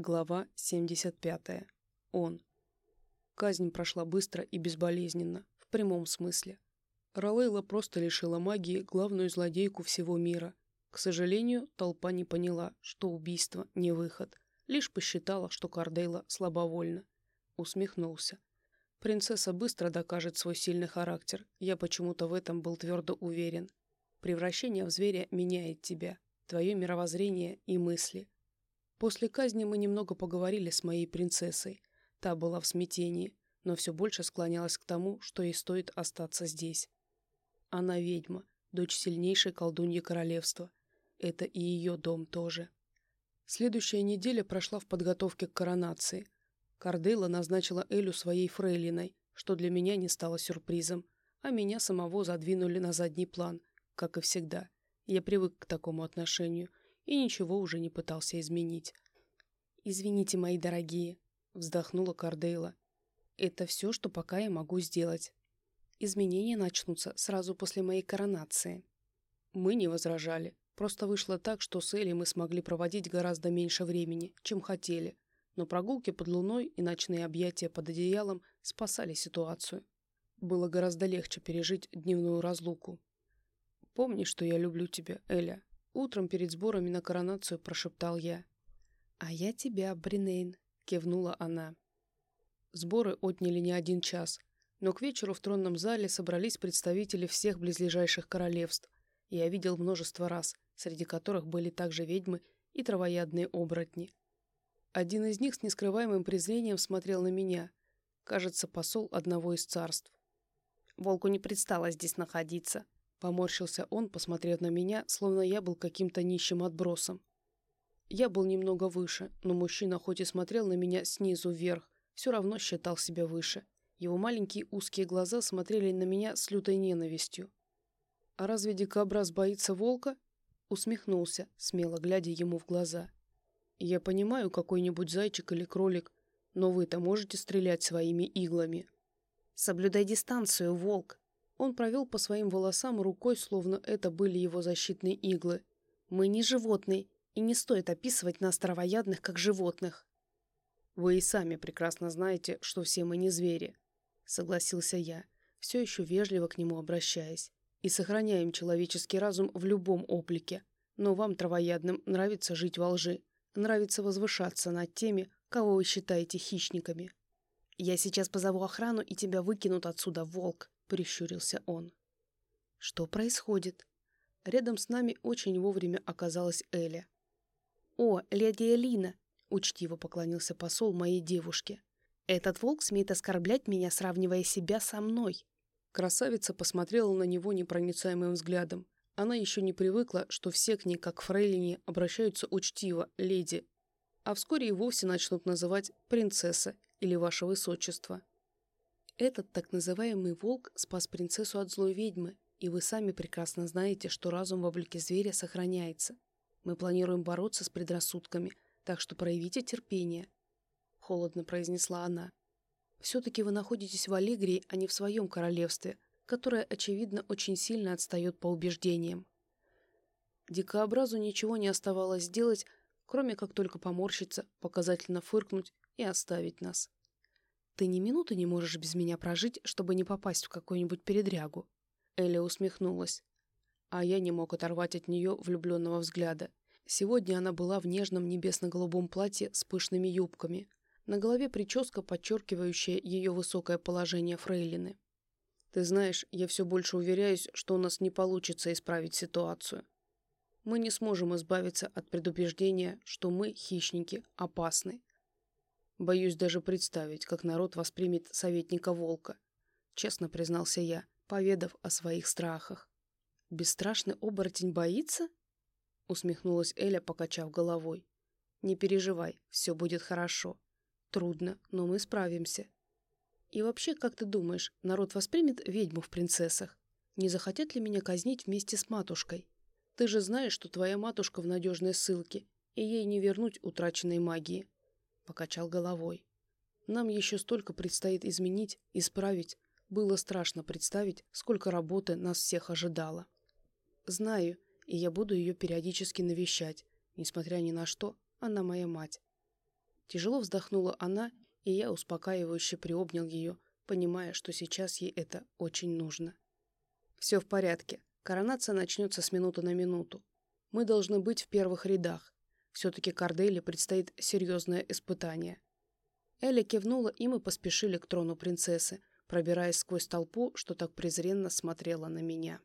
Глава 75. Он. Казнь прошла быстро и безболезненно, в прямом смысле. Ролейла просто лишила магии главную злодейку всего мира. К сожалению, толпа не поняла, что убийство не выход. Лишь посчитала, что Кардейла слабовольна. Усмехнулся. Принцесса быстро докажет свой сильный характер. Я почему-то в этом был твердо уверен. Превращение в зверя меняет тебя, твое мировоззрение и мысли. После казни мы немного поговорили с моей принцессой. Та была в смятении, но все больше склонялась к тому, что ей стоит остаться здесь. Она ведьма, дочь сильнейшей колдуньи королевства. Это и ее дом тоже. Следующая неделя прошла в подготовке к коронации. Кардейла назначила Элю своей фрейлиной, что для меня не стало сюрпризом, а меня самого задвинули на задний план, как и всегда. Я привык к такому отношению и ничего уже не пытался изменить. «Извините, мои дорогие», — вздохнула Кардейла. «Это все, что пока я могу сделать. Изменения начнутся сразу после моей коронации». Мы не возражали. Просто вышло так, что с Элли мы смогли проводить гораздо меньше времени, чем хотели. Но прогулки под луной и ночные объятия под одеялом спасали ситуацию. Было гораздо легче пережить дневную разлуку. «Помни, что я люблю тебя, Эля», Утром перед сборами на коронацию прошептал я. «А я тебя, Бринейн», — кивнула она. Сборы отняли не один час, но к вечеру в тронном зале собрались представители всех близлежащих королевств. Я видел множество раз, среди которых были также ведьмы и травоядные оборотни. Один из них с нескрываемым презрением смотрел на меня. Кажется, посол одного из царств. Волку не предстало здесь находиться, Поморщился он, посмотрев на меня, словно я был каким-то нищим отбросом. Я был немного выше, но мужчина хоть и смотрел на меня снизу вверх, все равно считал себя выше. Его маленькие узкие глаза смотрели на меня с лютой ненавистью. «А разве дикобраз боится волка?» Усмехнулся, смело глядя ему в глаза. «Я понимаю, какой-нибудь зайчик или кролик, но вы-то можете стрелять своими иглами». «Соблюдай дистанцию, волк!» Он провел по своим волосам рукой, словно это были его защитные иглы. «Мы не животные, и не стоит описывать нас травоядных как животных». «Вы и сами прекрасно знаете, что все мы не звери», — согласился я, все еще вежливо к нему обращаясь. «И сохраняем человеческий разум в любом облике. Но вам, травоядным, нравится жить во лжи, нравится возвышаться над теми, кого вы считаете хищниками. Я сейчас позову охрану, и тебя выкинут отсюда, волк», прищурился он. Что происходит? Рядом с нами очень вовремя оказалась Эля. «О, леди Элина!» — учтиво поклонился посол моей девушке. «Этот волк смеет оскорблять меня, сравнивая себя со мной». Красавица посмотрела на него непроницаемым взглядом. Она еще не привыкла, что все к ней, как фрейлине, обращаются учтиво, леди, а вскоре и вовсе начнут называть принцесса или ваше высочество. Этот так называемый волк спас принцессу от злой ведьмы, и вы сами прекрасно знаете, что разум в облике зверя сохраняется. Мы планируем бороться с предрассудками, так что проявите терпение», — холодно произнесла она. «Все-таки вы находитесь в Аллегрии, а не в своем королевстве, которое, очевидно, очень сильно отстает по убеждениям». Дикообразу ничего не оставалось сделать, кроме как только поморщиться, показательно фыркнуть и оставить нас. «Ты ни минуты не можешь без меня прожить, чтобы не попасть в какую-нибудь передрягу». Эля усмехнулась. А я не мог оторвать от нее влюбленного взгляда. Сегодня она была в нежном небесно-голубом платье с пышными юбками. На голове прическа, подчеркивающая ее высокое положение фрейлины. «Ты знаешь, я все больше уверяюсь, что у нас не получится исправить ситуацию. Мы не сможем избавиться от предубеждения, что мы, хищники, опасны, Боюсь даже представить, как народ воспримет советника Волка. Честно признался я, поведав о своих страхах. «Бесстрашный оборотень боится?» Усмехнулась Эля, покачав головой. «Не переживай, все будет хорошо. Трудно, но мы справимся. И вообще, как ты думаешь, народ воспримет ведьму в принцессах? Не захотят ли меня казнить вместе с матушкой? Ты же знаешь, что твоя матушка в надежной ссылке, и ей не вернуть утраченной магии покачал головой. Нам еще столько предстоит изменить, исправить. Было страшно представить, сколько работы нас всех ожидало. Знаю, и я буду ее периодически навещать. Несмотря ни на что, она моя мать. Тяжело вздохнула она, и я успокаивающе приобнял ее, понимая, что сейчас ей это очень нужно. Все в порядке. Коронация начнется с минуты на минуту. Мы должны быть в первых рядах. Все-таки Корделе предстоит серьезное испытание. Эля кивнула, и мы поспешили к трону принцессы, пробираясь сквозь толпу, что так презренно смотрела на меня.